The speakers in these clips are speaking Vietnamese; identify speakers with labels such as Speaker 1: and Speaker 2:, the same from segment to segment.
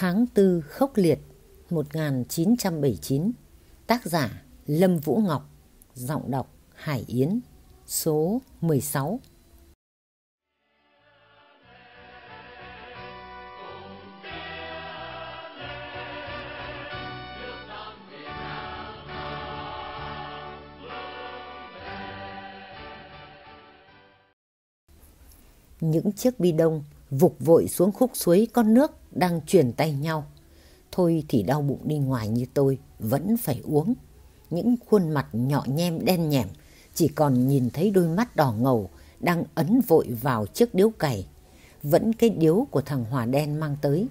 Speaker 1: Tháng tư khốc liệt 1979 Tác giả Lâm Vũ Ngọc, Giọng đọc Hải Yến, Số 16 Những chiếc bi đông vục vội xuống khúc suối con nước đang chuyển tay nhau. Thôi thì đau bụng đi ngoài như tôi, vẫn phải uống. Những khuôn mặt nhỏ nhem đen nhẻm, chỉ còn nhìn thấy đôi mắt đỏ ngầu đang ấn vội vào chiếc điếu cày. Vẫn cái điếu của thằng Hòa đen mang tới.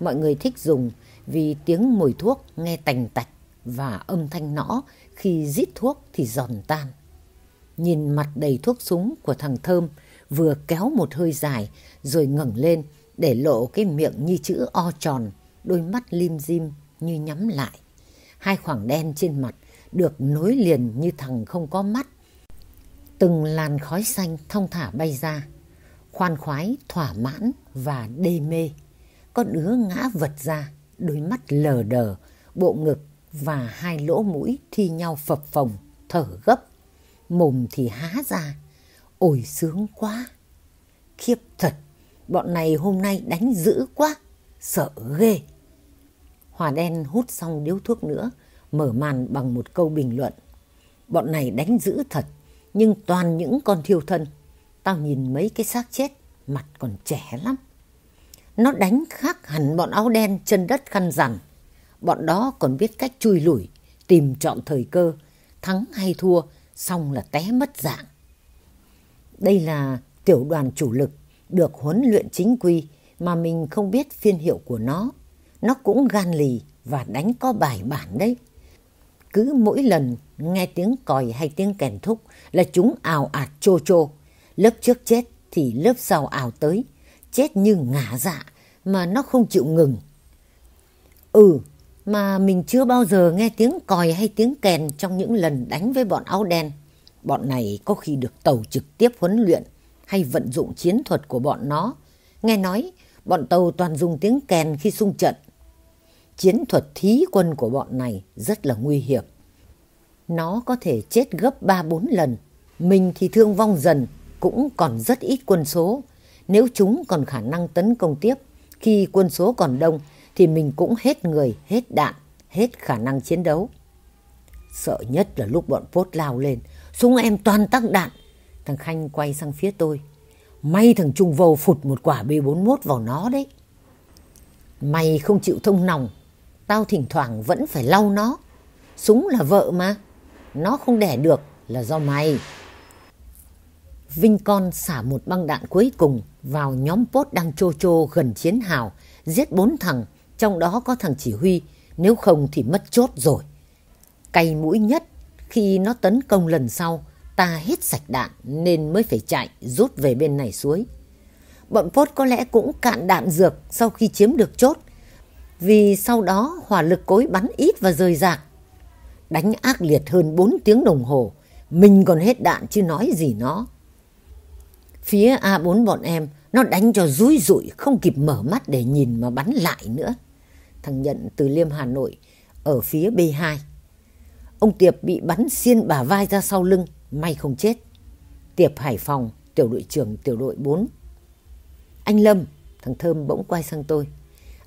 Speaker 1: Mọi người thích dùng vì tiếng mùi thuốc nghe tành tạch và âm thanh nõ khi rít thuốc thì giòn tan. Nhìn mặt đầy thuốc súng của thằng Thơm vừa kéo một hơi dài rồi ngẩng lên để lộ cái miệng như chữ O tròn, đôi mắt lim dim như nhắm lại. Hai khoảng đen trên mặt được nối liền như thằng không có mắt. Từng làn khói xanh thong thả bay ra, khoan khoái, thỏa mãn và đê mê. Con đứa ngã vật ra, đôi mắt lờ đờ, bộ ngực và hai lỗ mũi thi nhau phập phồng, thở gấp. Mồm thì há ra, ôi sướng quá. Khiếp thật, bọn này hôm nay đánh dữ quá, sợ ghê. Hòa đen hút xong điếu thuốc nữa, mở màn bằng một câu bình luận. Bọn này đánh dữ thật, nhưng toàn những con thiêu thân. Tao nhìn mấy cái xác chết, mặt còn trẻ lắm. Nó đánh khác hẳn bọn áo đen chân đất khăn rằn. Bọn đó còn biết cách chui lủi, tìm chọn thời cơ, thắng hay thua, xong là té mất dạng. Đây là tiểu đoàn chủ lực được huấn luyện chính quy mà mình không biết phiên hiệu của nó. Nó cũng gan lì và đánh có bài bản đấy. Cứ mỗi lần nghe tiếng còi hay tiếng kèn thúc là chúng ào ạt trô trô. Lớp trước chết thì lớp sau ào tới. Chết như ngả dạ mà nó không chịu ngừng. Ừ, mà mình chưa bao giờ nghe tiếng còi hay tiếng kèn trong những lần đánh với bọn áo đen. Bọn này có khi được tàu trực tiếp huấn luyện hay vận dụng chiến thuật của bọn nó. Nghe nói, bọn tàu toàn dùng tiếng kèn khi xung trận. Chiến thuật thí quân của bọn này rất là nguy hiểm. Nó có thể chết gấp 3-4 lần. Mình thì thương vong dần, cũng còn rất ít quân số. Nếu chúng còn khả năng tấn công tiếp, khi quân số còn đông, thì mình cũng hết người, hết đạn, hết khả năng chiến đấu. Sợ nhất là lúc bọn Pốt lao lên, súng em toàn tắc đạn, Thằng Khanh quay sang phía tôi. May thằng Trung Vầu phụt một quả B41 vào nó đấy. Mày không chịu thông nòng. Tao thỉnh thoảng vẫn phải lau nó. Súng là vợ mà. Nó không đẻ được là do mày. Vinh Con xả một băng đạn cuối cùng vào nhóm pốt đang trô trô gần chiến hào. Giết bốn thằng, trong đó có thằng chỉ huy. Nếu không thì mất chốt rồi. Cay mũi nhất khi nó tấn công lần sau ta hết sạch đạn nên mới phải chạy rút về bên này suối. Bọn Pốt có lẽ cũng cạn đạn dược sau khi chiếm được chốt, vì sau đó hỏa lực cối bắn ít và rời rạc. Đánh ác liệt hơn 4 tiếng đồng hồ, mình còn hết đạn chứ nói gì nó. Phía A4 bọn em, nó đánh cho rúi rụi, không kịp mở mắt để nhìn mà bắn lại nữa. Thằng Nhận từ Liêm Hà Nội, ở phía B2. Ông Tiệp bị bắn xiên bả vai ra sau lưng, may không chết. Tiệp Hải Phòng, tiểu đội trưởng tiểu đội 4. Anh Lâm, thằng Thơm bỗng quay sang tôi.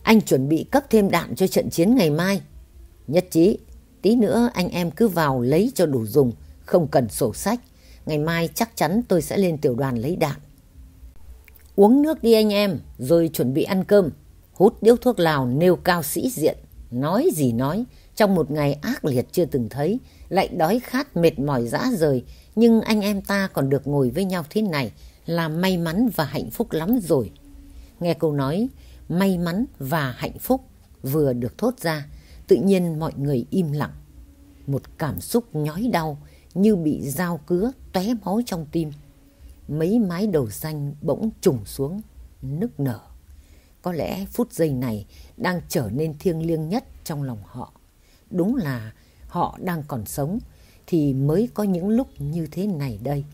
Speaker 1: Anh chuẩn bị cấp thêm đạn cho trận chiến ngày mai. Nhất trí, tí nữa anh em cứ vào lấy cho đủ dùng, không cần sổ sách. Ngày mai chắc chắn tôi sẽ lên tiểu đoàn lấy đạn. Uống nước đi anh em, rồi chuẩn bị ăn cơm. Hút điếu thuốc lào nêu cao sĩ diện. Nói gì nói, trong một ngày ác liệt chưa từng thấy, lại đói khát mệt mỏi dã rời, nhưng anh em ta còn được ngồi với nhau thế này là may mắn và hạnh phúc lắm rồi. Nghe câu nói may mắn và hạnh phúc vừa được thốt ra, tự nhiên mọi người im lặng. Một cảm xúc nhói đau như bị dao cứa tóe máu trong tim. Mấy mái đầu xanh bỗng trùng xuống, nức nở. Có lẽ phút giây này đang trở nên thiêng liêng nhất trong lòng họ. Đúng là họ đang còn sống thì mới có những lúc như thế này đây.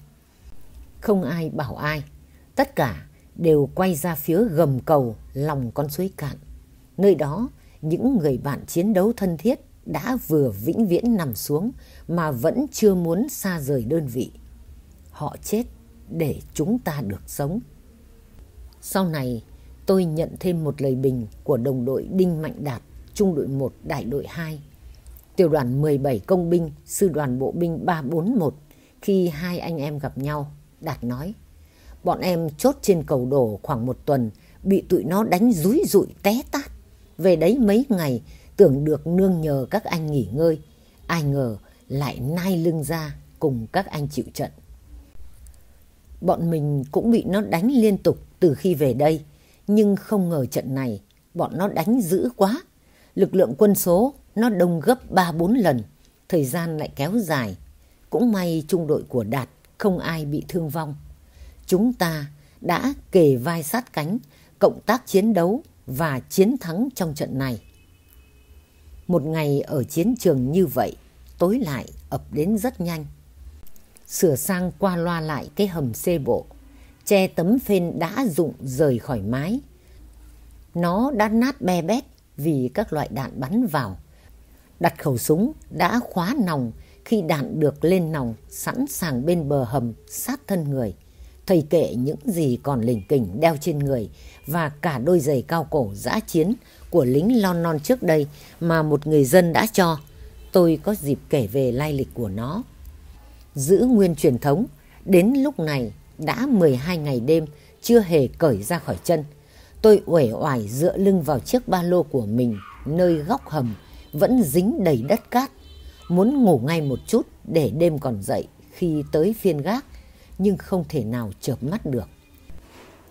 Speaker 1: Không ai bảo ai, tất cả đều quay ra phía gầm cầu lòng con suối cạn. Nơi đó, những người bạn chiến đấu thân thiết đã vừa vĩnh viễn nằm xuống mà vẫn chưa muốn xa rời đơn vị. Họ chết để chúng ta được sống. Sau này, tôi nhận thêm một lời bình của đồng đội Đinh Mạnh Đạt, trung đội 1 đại đội 2, tiểu đoàn 17 công binh, sư đoàn bộ binh 341. Khi hai anh em gặp nhau, Đạt nói, bọn em chốt trên cầu đổ khoảng một tuần, bị tụi nó đánh rúi rụi té tát. Về đấy mấy ngày, tưởng được nương nhờ các anh nghỉ ngơi. Ai ngờ lại nai lưng ra cùng các anh chịu trận. Bọn mình cũng bị nó đánh liên tục từ khi về đây. Nhưng không ngờ trận này bọn nó đánh dữ quá. Lực lượng quân số nó đông gấp 3-4 lần. Thời gian lại kéo dài. Cũng may trung đội của Đạt không ai bị thương vong. Chúng ta đã kề vai sát cánh, cộng tác chiến đấu và chiến thắng trong trận này. Một ngày ở chiến trường như vậy, tối lại ập đến rất nhanh. Sửa sang qua loa lại cái hầm xê bộ, che tấm phên đã dụng rời khỏi mái. Nó đã nát be bét vì các loại đạn bắn vào. Đặt khẩu súng đã khóa nòng khi đạn được lên nòng sẵn sàng bên bờ hầm sát thân người. Thầy kệ những gì còn lình kỉnh đeo trên người và cả đôi giày cao cổ giã chiến của lính lon non trước đây mà một người dân đã cho. Tôi có dịp kể về lai lịch của nó. Giữ nguyên truyền thống, đến lúc này đã 12 ngày đêm chưa hề cởi ra khỏi chân. Tôi uể oải dựa lưng vào chiếc ba lô của mình nơi góc hầm vẫn dính đầy đất cát. Muốn ngủ ngay một chút để đêm còn dậy khi tới phiên gác nhưng không thể nào chợp mắt được.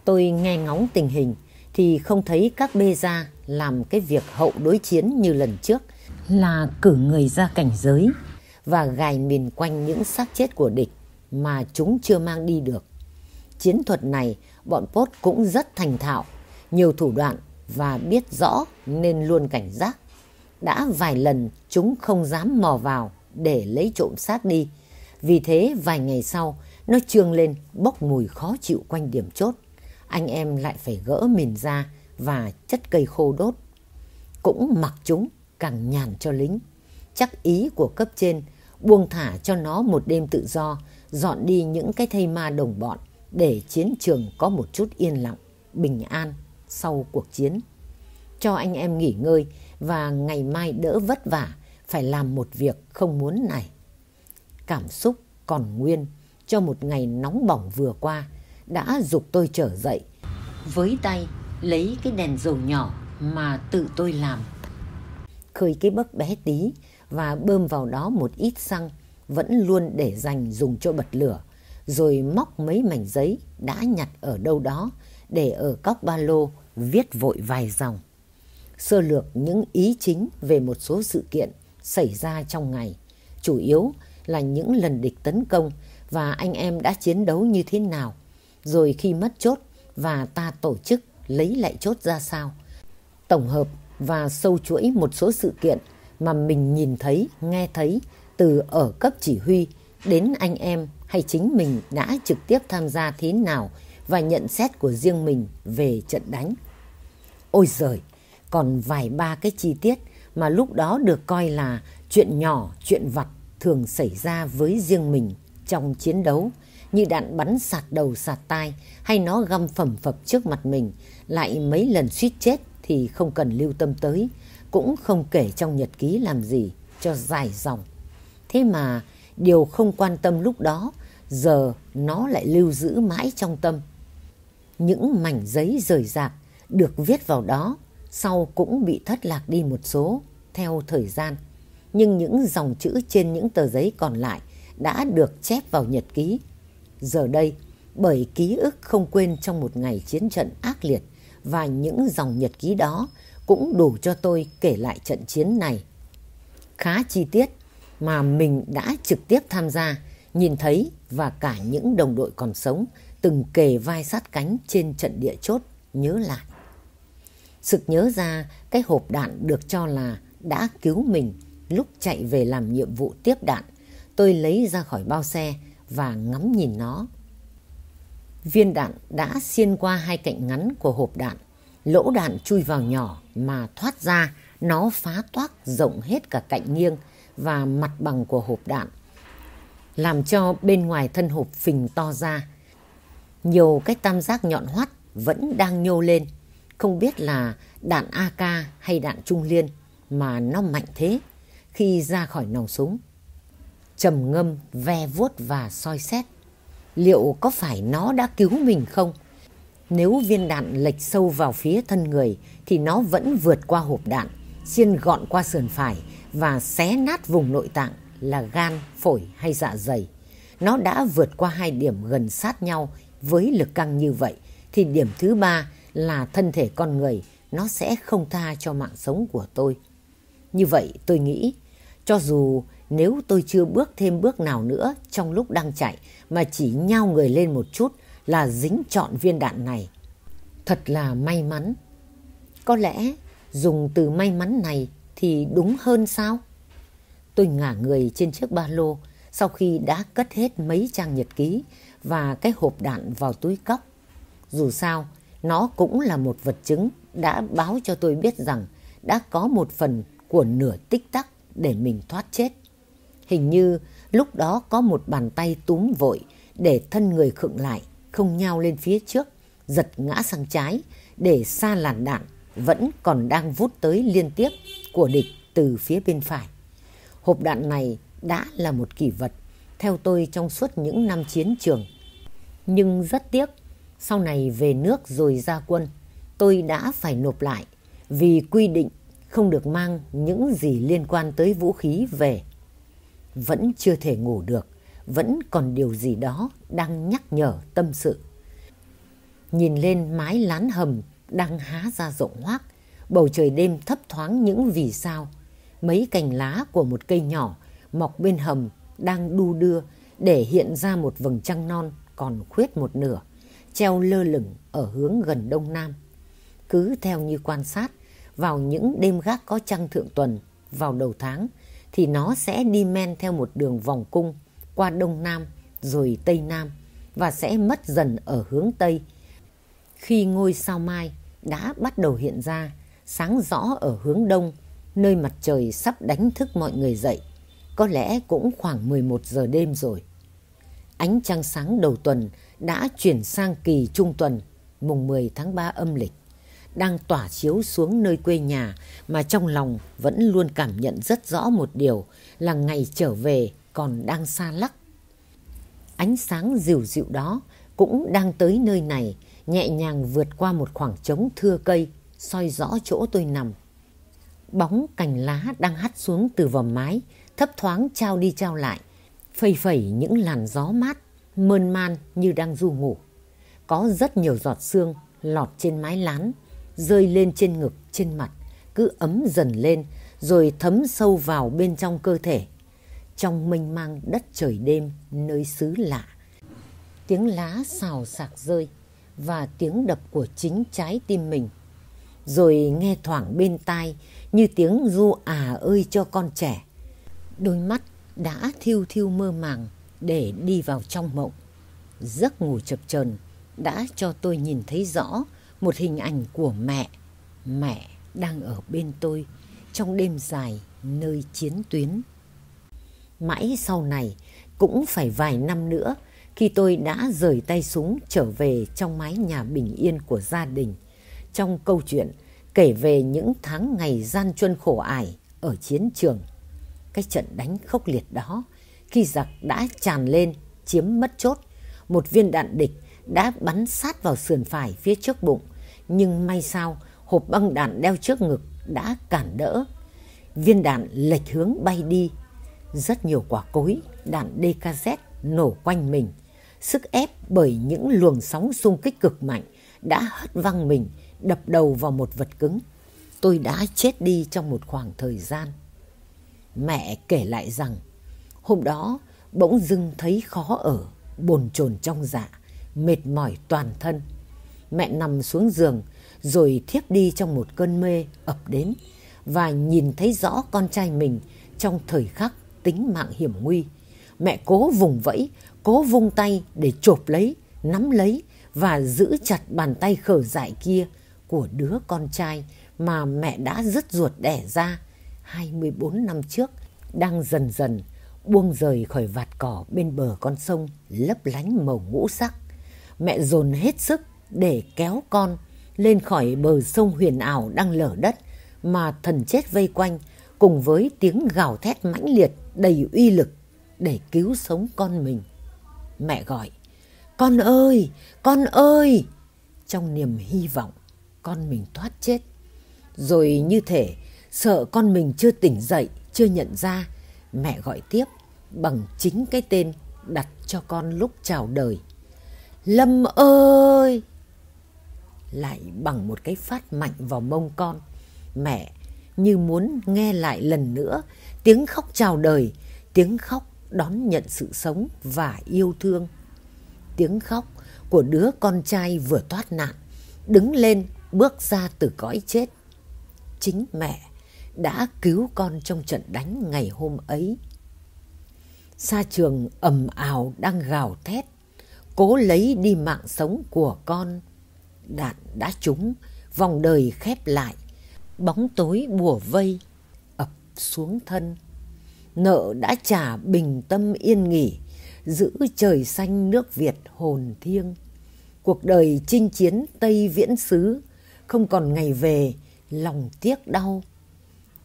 Speaker 1: Tôi nghe ngóng tình hình thì không thấy các bê gia làm cái việc hậu đối chiến như lần trước là cử người ra cảnh giới và gài mìn quanh những xác chết của địch mà chúng chưa mang đi được. Chiến thuật này bọn Pốt cũng rất thành thạo, nhiều thủ đoạn và biết rõ nên luôn cảnh giác. Đã vài lần chúng không dám mò vào để lấy trộm xác đi. Vì thế vài ngày sau nó trương lên bốc mùi khó chịu quanh điểm chốt. Anh em lại phải gỡ mìn ra và chất cây khô đốt. Cũng mặc chúng càng nhàn cho lính. Chắc ý của cấp trên buông thả cho nó một đêm tự do, dọn đi những cái thây ma đồng bọn để chiến trường có một chút yên lặng, bình an sau cuộc chiến. Cho anh em nghỉ ngơi và ngày mai đỡ vất vả, phải làm một việc không muốn này. Cảm xúc còn nguyên cho một ngày nóng bỏng vừa qua đã dục tôi trở dậy. Với tay, lấy cái đèn dầu nhỏ mà tự tôi làm. Khơi cái bấc bé tí và bơm vào đó một ít xăng vẫn luôn để dành dùng cho bật lửa. Rồi móc mấy mảnh giấy đã nhặt ở đâu đó để ở cóc ba lô viết vội vài dòng. Sơ lược những ý chính về một số sự kiện xảy ra trong ngày. Chủ yếu là những lần địch tấn công và anh em đã chiến đấu như thế nào. Rồi khi mất chốt và ta tổ chức lấy lại chốt ra sao. Tổng hợp và sâu chuỗi một số sự kiện mà mình nhìn thấy, nghe thấy từ ở cấp chỉ huy đến anh em hay chính mình đã trực tiếp tham gia thế nào và nhận xét của riêng mình về trận đánh. Ôi giời, còn vài ba cái chi tiết mà lúc đó được coi là chuyện nhỏ, chuyện vặt thường xảy ra với riêng mình trong chiến đấu như đạn bắn sạt đầu sạt tai hay nó găm phẩm phập trước mặt mình lại mấy lần suýt chết thì không cần lưu tâm tới cũng không kể trong nhật ký làm gì cho dài dòng thế mà điều không quan tâm lúc đó giờ nó lại lưu giữ mãi trong tâm những mảnh giấy rời rạc được viết vào đó sau cũng bị thất lạc đi một số theo thời gian nhưng những dòng chữ trên những tờ giấy còn lại đã được chép vào nhật ký Giờ đây, bởi ký ức không quên trong một ngày chiến trận ác liệt và những dòng nhật ký đó cũng đủ cho tôi kể lại trận chiến này. Khá chi tiết mà mình đã trực tiếp tham gia, nhìn thấy và cả những đồng đội còn sống từng kề vai sát cánh trên trận địa chốt nhớ lại. Sực nhớ ra cái hộp đạn được cho là đã cứu mình lúc chạy về làm nhiệm vụ tiếp đạn. Tôi lấy ra khỏi bao xe và ngắm nhìn nó. Viên đạn đã xiên qua hai cạnh ngắn của hộp đạn, lỗ đạn chui vào nhỏ mà thoát ra, nó phá toác rộng hết cả cạnh nghiêng và mặt bằng của hộp đạn, làm cho bên ngoài thân hộp phình to ra. Nhiều cái tam giác nhọn hoắt vẫn đang nhô lên, không biết là đạn AK hay đạn trung liên mà nó mạnh thế khi ra khỏi nòng súng. Trầm ngâm, ve vuốt và soi xét. Liệu có phải nó đã cứu mình không? Nếu viên đạn lệch sâu vào phía thân người thì nó vẫn vượt qua hộp đạn, xiên gọn qua sườn phải và xé nát vùng nội tạng là gan, phổi hay dạ dày. Nó đã vượt qua hai điểm gần sát nhau với lực căng như vậy, thì điểm thứ ba là thân thể con người nó sẽ không tha cho mạng sống của tôi. Như vậy tôi nghĩ, cho dù nếu tôi chưa bước thêm bước nào nữa trong lúc đang chạy, mà chỉ nhao người lên một chút là dính trọn viên đạn này. Thật là may mắn. Có lẽ dùng từ may mắn này thì đúng hơn sao? Tôi ngả người trên chiếc ba lô sau khi đã cất hết mấy trang nhật ký và cái hộp đạn vào túi cóc. Dù sao, nó cũng là một vật chứng đã báo cho tôi biết rằng đã có một phần của nửa tích tắc để mình thoát chết. Hình như lúc đó có một bàn tay túm vội để thân người khựng lại, không nhao lên phía trước, giật ngã sang trái để xa làn đạn vẫn còn đang vút tới liên tiếp của địch từ phía bên phải. Hộp đạn này đã là một kỷ vật theo tôi trong suốt những năm chiến trường. Nhưng rất tiếc, sau này về nước rồi ra quân, tôi đã phải nộp lại vì quy định không được mang những gì liên quan tới vũ khí về. Vẫn chưa thể ngủ được, vẫn còn điều gì đó đang nhắc nhở tâm sự. Nhìn lên mái lán hầm đang há ra rộng hoác, bầu trời đêm thấp thoáng những vì sao. Mấy cành lá của một cây nhỏ mọc bên hầm đang đu đưa để hiện ra một vầng trăng non còn khuyết một nửa, treo lơ lửng ở hướng gần đông nam. Cứ theo như quan sát, vào những đêm gác có trăng thượng tuần vào đầu tháng thì nó sẽ đi men theo một đường vòng cung qua đông nam rồi tây nam và sẽ mất dần ở hướng tây. Khi ngôi sao mai đã bắt đầu hiện ra, sáng rõ ở hướng đông, nơi mặt trời sắp đánh thức mọi người dậy, có lẽ cũng khoảng 11 giờ đêm rồi. Ánh trăng sáng đầu tuần đã chuyển sang kỳ trung tuần, mùng 10 tháng 3 âm lịch đang tỏa chiếu xuống nơi quê nhà mà trong lòng vẫn luôn cảm nhận rất rõ một điều là ngày trở về còn đang xa lắc. Ánh sáng dịu dịu đó cũng đang tới nơi này, nhẹ nhàng vượt qua một khoảng trống thưa cây, soi rõ chỗ tôi nằm. Bóng cành lá đang hắt xuống từ vòm mái, thấp thoáng trao đi trao lại, phẩy phẩy những làn gió mát, mơn man như đang du ngủ. Có rất nhiều giọt sương lọt trên mái lán, rơi lên trên ngực, trên mặt, cứ ấm dần lên rồi thấm sâu vào bên trong cơ thể. Trong mênh mang đất trời đêm nơi xứ lạ. Tiếng lá xào sạc rơi và tiếng đập của chính trái tim mình. Rồi nghe thoảng bên tai như tiếng ru à ơi cho con trẻ. Đôi mắt đã thiêu thiêu mơ màng để đi vào trong mộng. Giấc ngủ chập chờn đã cho tôi nhìn thấy rõ một hình ảnh của mẹ. Mẹ đang ở bên tôi trong đêm dài nơi chiến tuyến. Mãi sau này, cũng phải vài năm nữa, khi tôi đã rời tay súng trở về trong mái nhà bình yên của gia đình. Trong câu chuyện kể về những tháng ngày gian truân khổ ải ở chiến trường. Cái trận đánh khốc liệt đó, khi giặc đã tràn lên, chiếm mất chốt, một viên đạn địch đã bắn sát vào sườn phải phía trước bụng, nhưng may sao hộp băng đạn đeo trước ngực đã cản đỡ. Viên đạn lệch hướng bay đi. Rất nhiều quả cối, đạn DKZ nổ quanh mình. Sức ép bởi những luồng sóng xung kích cực mạnh đã hất văng mình, đập đầu vào một vật cứng. Tôi đã chết đi trong một khoảng thời gian. Mẹ kể lại rằng, hôm đó bỗng dưng thấy khó ở, bồn chồn trong dạ, mệt mỏi toàn thân. Mẹ nằm xuống giường rồi thiếp đi trong một cơn mê ập đến và nhìn thấy rõ con trai mình trong thời khắc tính mạng hiểm nguy. Mẹ cố vùng vẫy, cố vung tay để chộp lấy, nắm lấy và giữ chặt bàn tay khở dại kia của đứa con trai mà mẹ đã dứt ruột đẻ ra 24 năm trước đang dần dần buông rời khỏi vạt cỏ bên bờ con sông lấp lánh màu ngũ sắc. Mẹ dồn hết sức để kéo con lên khỏi bờ sông huyền ảo đang lở đất mà thần chết vây quanh cùng với tiếng gào thét mãnh liệt đầy uy lực để cứu sống con mình. Mẹ gọi, con ơi, con ơi! Trong niềm hy vọng, con mình thoát chết. Rồi như thể sợ con mình chưa tỉnh dậy, chưa nhận ra, mẹ gọi tiếp bằng chính cái tên đặt cho con lúc chào đời. Lâm ơi! Lại bằng một cái phát mạnh vào mông con, mẹ như muốn nghe lại lần nữa tiếng khóc chào đời, tiếng khóc đón nhận sự sống và yêu thương. Tiếng khóc của đứa con trai vừa thoát nạn, đứng lên bước ra từ cõi chết. Chính mẹ đã cứu con trong trận đánh ngày hôm ấy. Sa trường ầm ào đang gào thét, cố lấy đi mạng sống của con. Đạn đã trúng, vòng đời khép lại, bóng tối bùa vây, ập xuống thân. Nợ đã trả bình tâm yên nghỉ, giữ trời xanh nước Việt hồn thiêng. Cuộc đời chinh chiến Tây Viễn Xứ, không còn ngày về, lòng tiếc đau.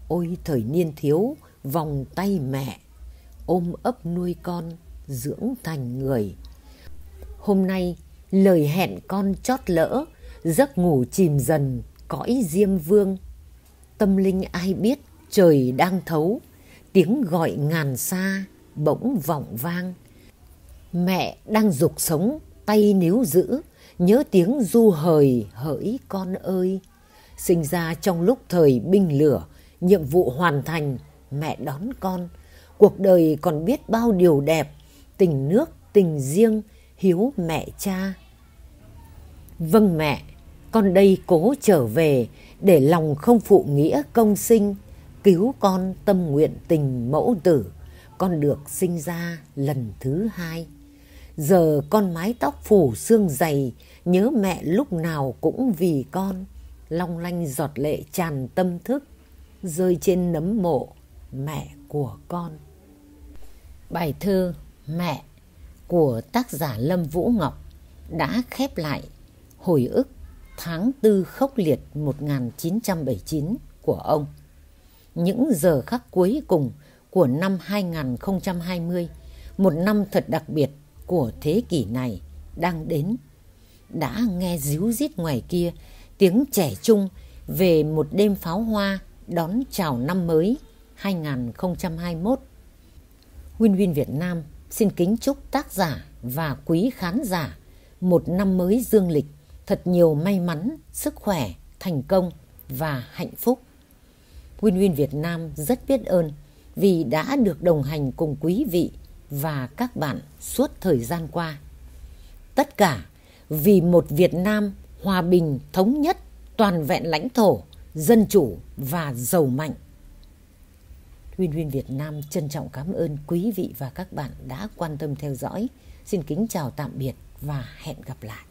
Speaker 1: Ôi thời niên thiếu, vòng tay mẹ, ôm ấp nuôi con, dưỡng thành người. Hôm nay, lời hẹn con chót lỡ, giấc ngủ chìm dần, cõi diêm vương. Tâm linh ai biết trời đang thấu, tiếng gọi ngàn xa, bỗng vọng vang. Mẹ đang dục sống, tay níu giữ, nhớ tiếng du hời hỡi con ơi. Sinh ra trong lúc thời binh lửa, nhiệm vụ hoàn thành, mẹ đón con. Cuộc đời còn biết bao điều đẹp, tình nước, tình riêng, hiếu mẹ cha. Vâng mẹ, con đây cố trở về để lòng không phụ nghĩa công sinh, cứu con tâm nguyện tình mẫu tử, con được sinh ra lần thứ hai. Giờ con mái tóc phủ xương dày, nhớ mẹ lúc nào cũng vì con, long lanh giọt lệ tràn tâm thức, rơi trên nấm mộ mẹ của con. Bài thơ Mẹ của tác giả Lâm Vũ Ngọc đã khép lại hồi ức tháng tư khốc liệt 1979 của ông. Những giờ khắc cuối cùng của năm 2020, một năm thật đặc biệt của thế kỷ này đang đến. Đã nghe díu rít ngoài kia tiếng trẻ trung về một đêm pháo hoa đón chào năm mới 2021. Win Win Việt Nam xin kính chúc tác giả và quý khán giả một năm mới dương lịch thật nhiều may mắn, sức khỏe, thành công và hạnh phúc. Win Win Việt Nam rất biết ơn vì đã được đồng hành cùng quý vị và các bạn suốt thời gian qua. Tất cả vì một Việt Nam hòa bình, thống nhất, toàn vẹn lãnh thổ, dân chủ và giàu mạnh. Huyên Huyên Việt Nam trân trọng cảm ơn quý vị và các bạn đã quan tâm theo dõi. Xin kính chào tạm biệt và hẹn gặp lại.